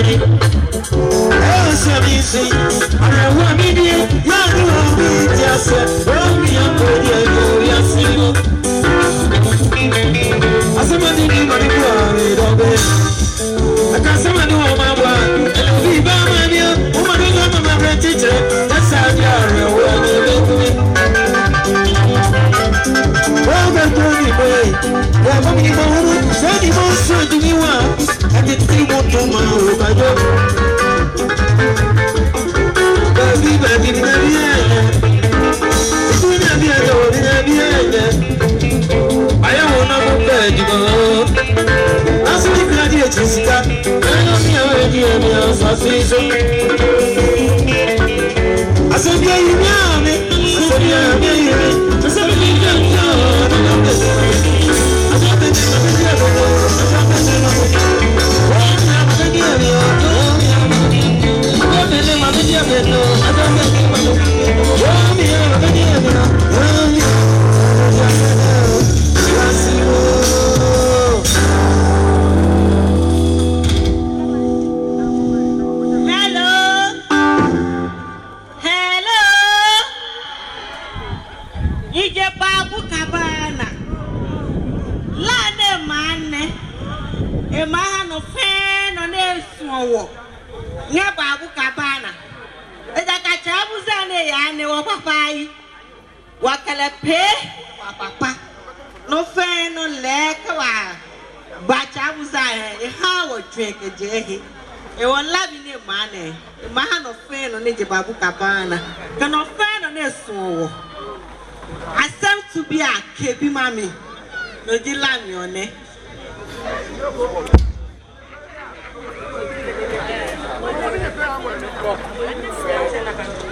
Thank you. sọ́jọ́. Bẹ́ẹ̀ni bẹ́ẹ̀ni ní ẹbí ẹ̀yẹ. Ìṣú ní ẹbí ẹ̀yẹ wò ní ẹbí ẹ̀yẹ. Àyẹ̀wò náà kò bẹ́ẹ̀ dìbò. Lásìkò gírádìẹ̀tì síta, ẹ̀yọ́ mi àwọn ẹbí ẹ̀mí ọ̀sán sí iṣẹ́. Àṣebí ẹ̀yìn ní àmì, àṣebí ẹ̀yìn ní ẹ̀yìn. no papai wakalepe wapapa no fɛn no lɛɛ ka wa gbàtsá musa yɛ eha wɔ tue kedze ehe ewɔ labi ne ma nɛ e ma ha no fɛn no ne dzebabu kabana ke no fɛn no ne sùn wɔ asɛm bi a kebi ma mi no di lami ɔnɛ.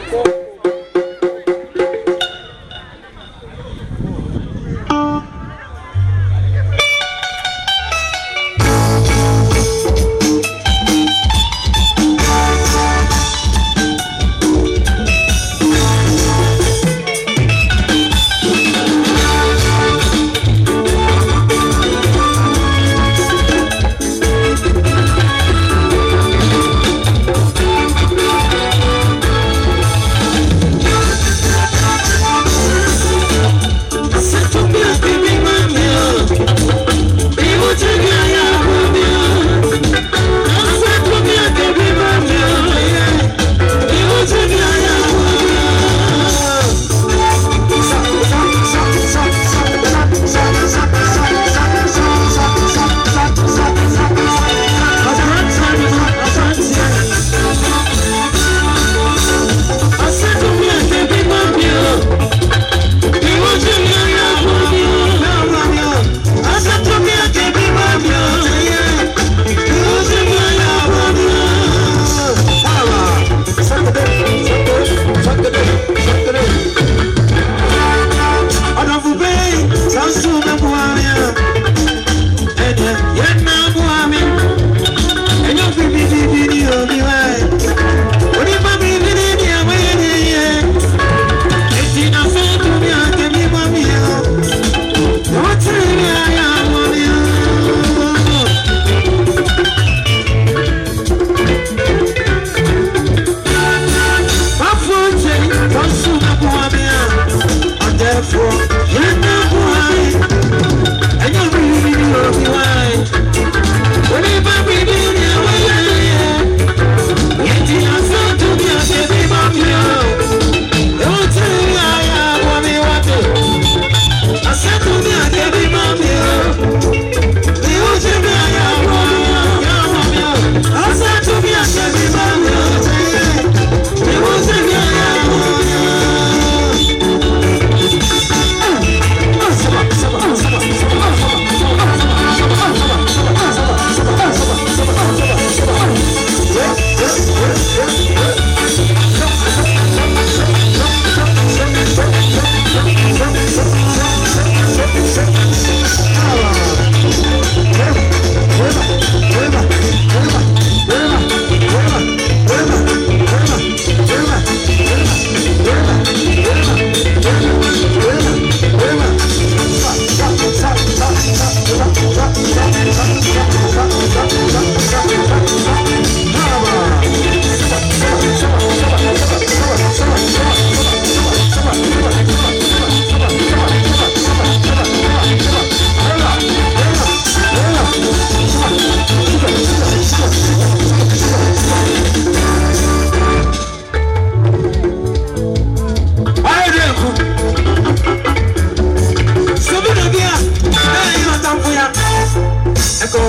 Thank you.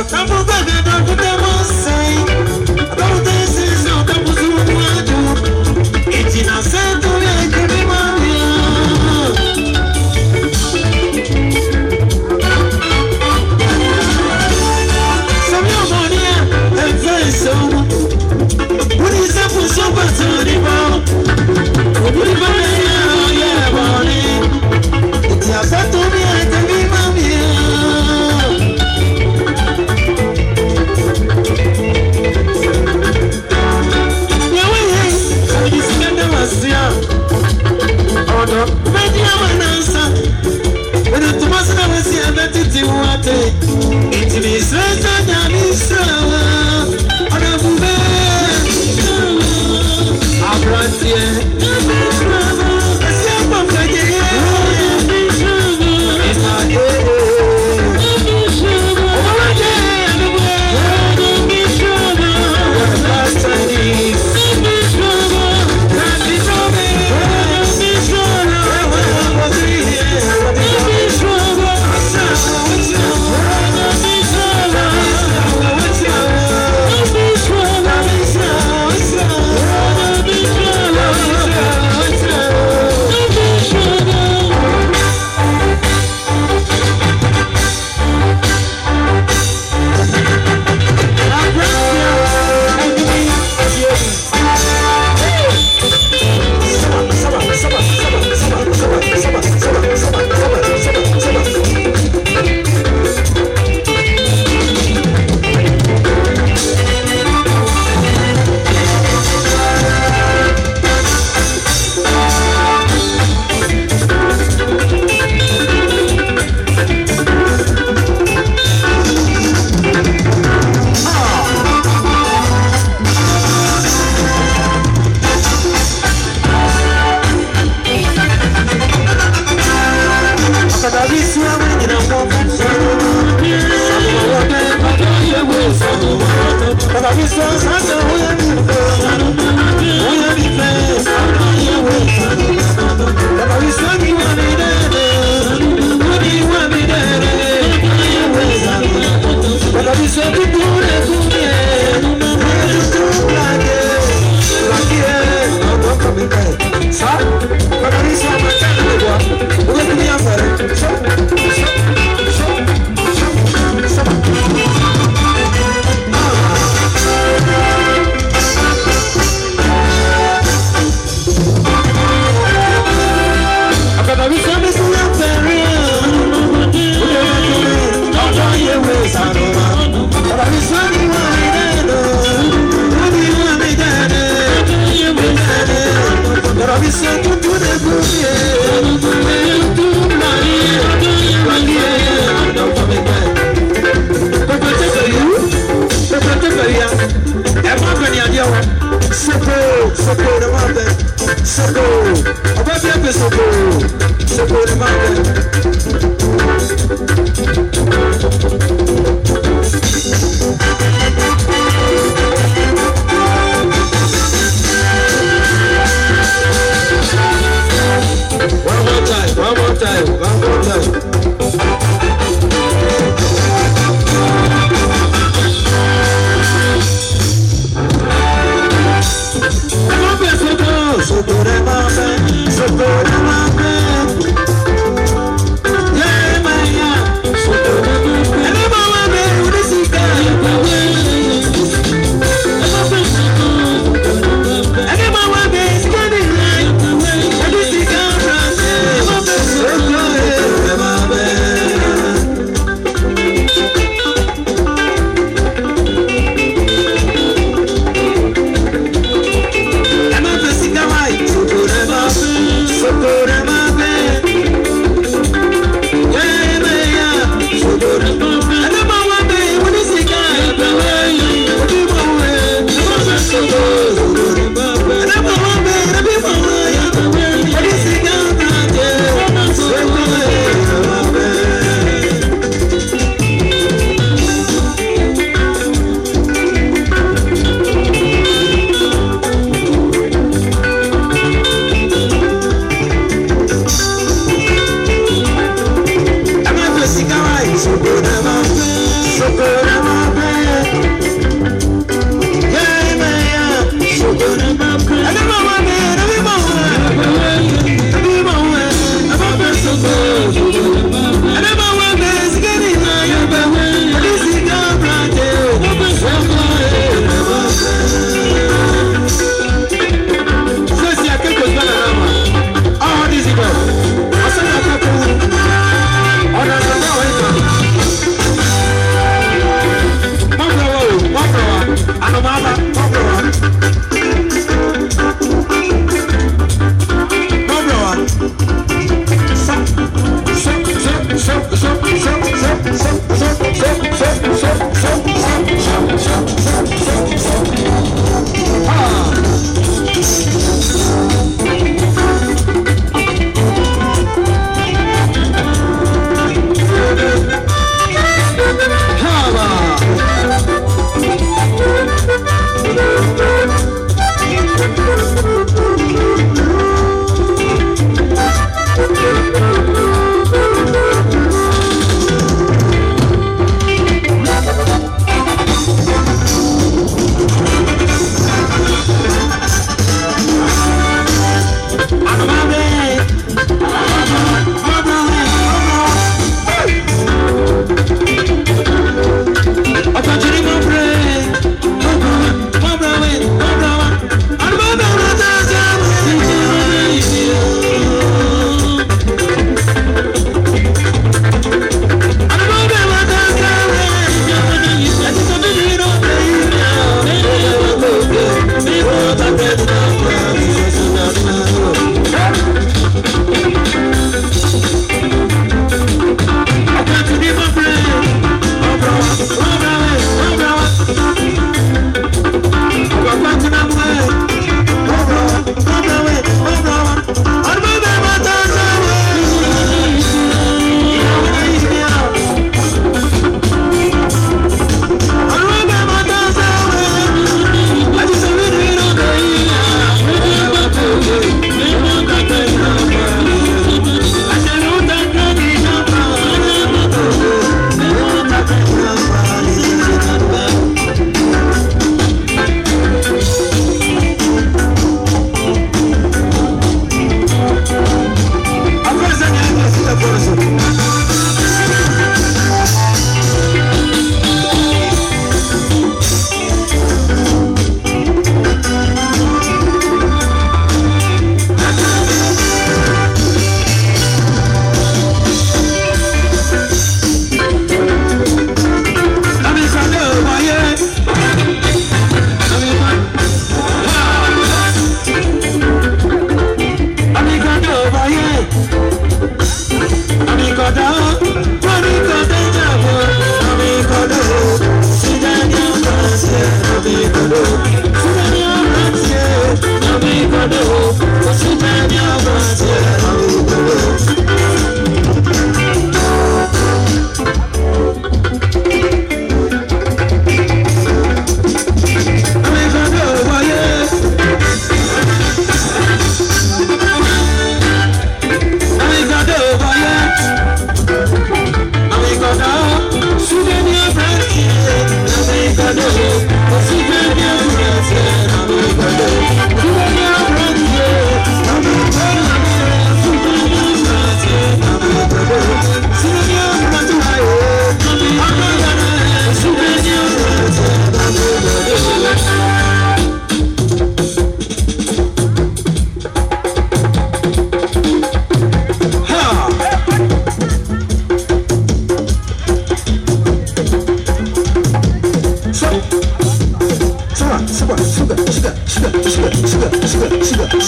Temple. so Paris tortura Thank you.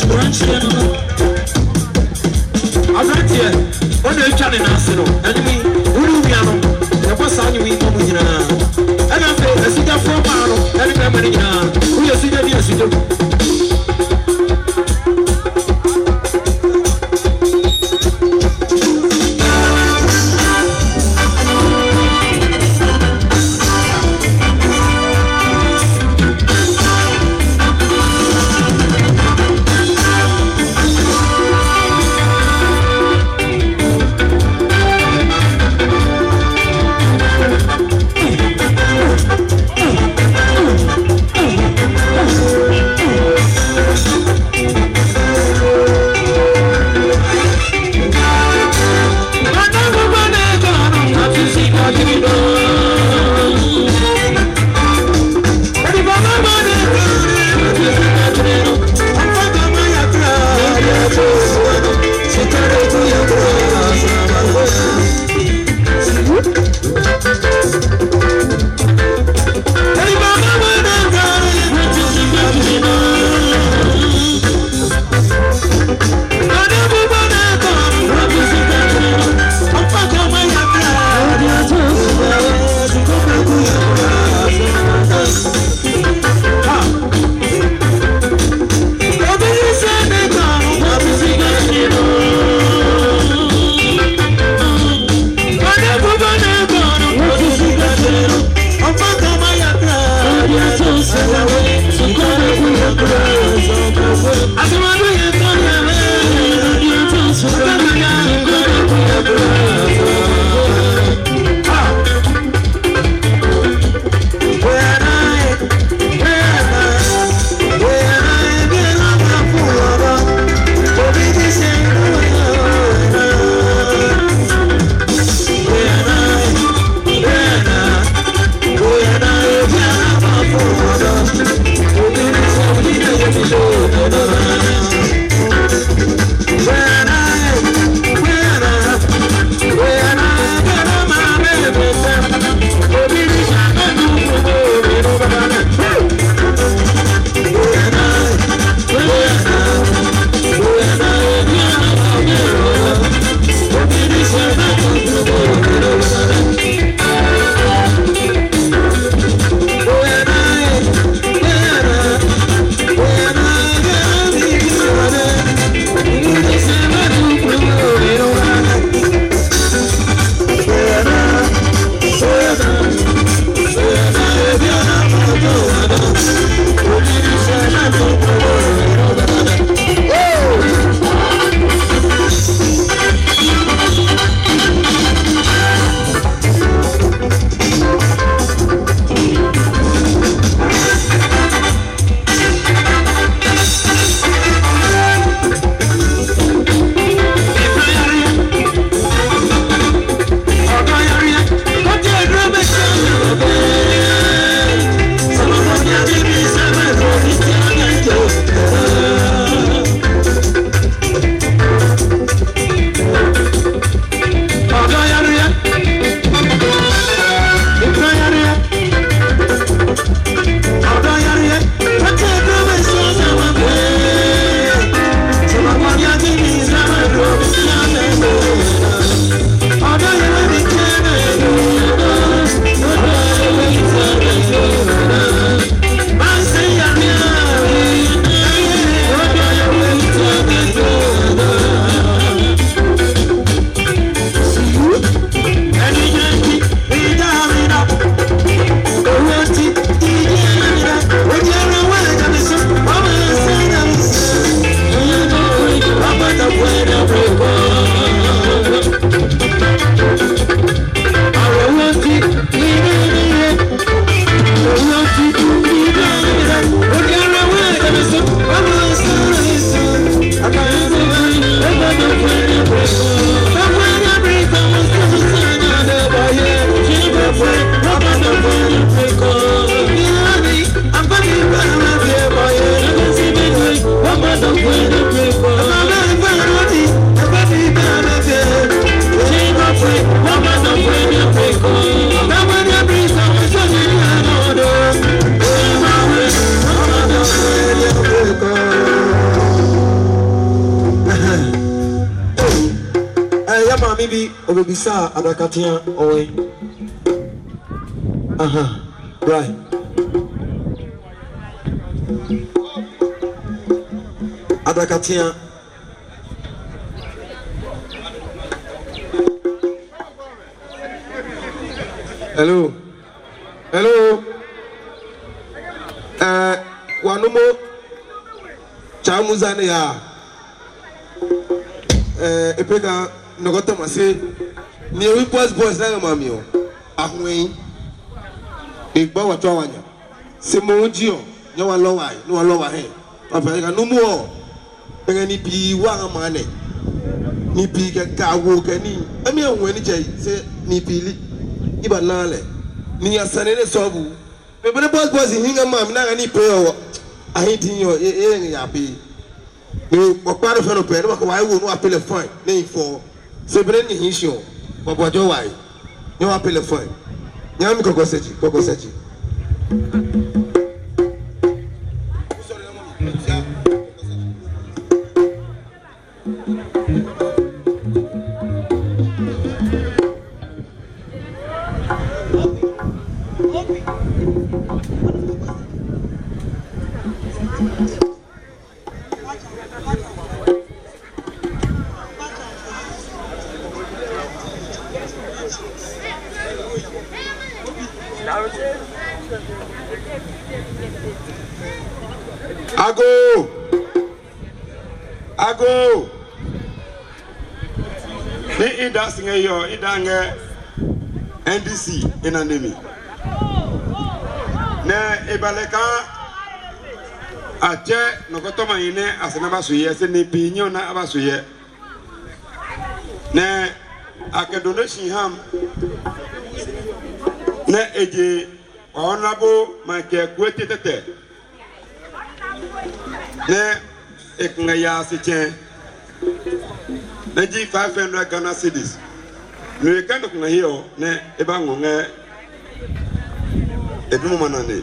branchiɛ no no aberanteɛ ɔna atwa ne naase no ɛnimi wone wia no yɛbɔ saa nyewe ma mu nyinaa ɛna afei asudafoɔ baa no ɛne bɛma no nyinaa woyɛ asuda ne asuda mu ebisa adakatea ɔwɛ aha right. adakatea hello hello ɛɛ uh, eh, wanumo chamuza ne ɛɛ uh, epeka nɔgɔtɔmase ni wi boys boys lẹ́yìn mami o ahun eyin ìgbọ́ wàtú àwànyà sè mo ń jí ọ ní wọn lọ́wọ́ àyè ní wọn lọ́wọ́ àhẹ́ wọn fẹ́ẹ́ ká numu ọ bẹ́ẹ̀ níbi wà hàn máa nẹ̀ níbi kẹkẹ awo kẹni ẹmi ẹ̀hún ẹni jẹ sẹ níbi li ibà náà lẹ̀ ní asani ní sọ́ọ̀bù bẹ̀bẹ̀ ní boys boys yìí hìngà mami náà ní pé ọ àhìn dín yọ ẹ ẹ ẹ yà bẹ́ẹ̀ ní ọ̀pá àdófẹ́ lọ bẹ̀rẹ̀ ní wàá wò ní wàá pẹ̀lẹ̀ fine ní ìfọ̀ sẹ́bẹ̀rẹ̀ ní ọ bɔbɔdze wa yi nyɛ wa pele fɔ yi nyɛ mi kɔkɔ sɛdzi kɔkɔ sɛdzi. inandemi ne ibaleka, atɛ nɔkɔtɔma yi ne asena ba so yɛ sene pii nyɛ na aba so yɛ ne ake donation ham ne edze honorable michael kuete tɛtɛ ne ekuna yaasi tiɛ ne dzi five hundred ghana cedis lóye kan dɔ kun ka ye ne e b'a ŋɔ ŋɛ ebi mu ma na ne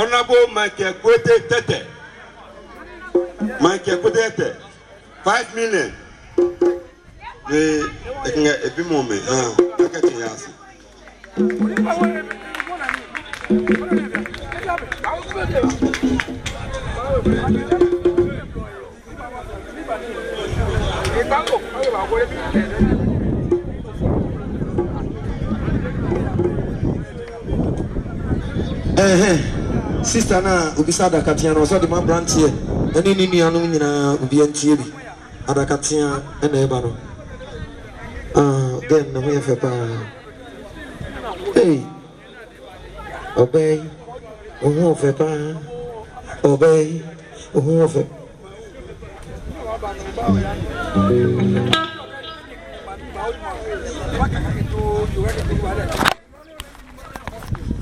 ɔnabó mankɛ kote tɛtɛ mankɛ kote tɛtɛ five million ee e kun ka ebi mu mɛ hàn a ka tiɲɛ y'a Thank you. ɛhɛn sista naa obisa adakatea na ɔsɛ ɔde ma aberanteɛ ɛne ne nuanom nyinaa obi antie bi adakatea ɛna ɛba no ah, then ne ho yɛ fɛ paa ee ɔbaa yi wo ho ɔfɛ paa ɔbaa yi wo ho ɔfɛ. guarda, tem guarda aqui.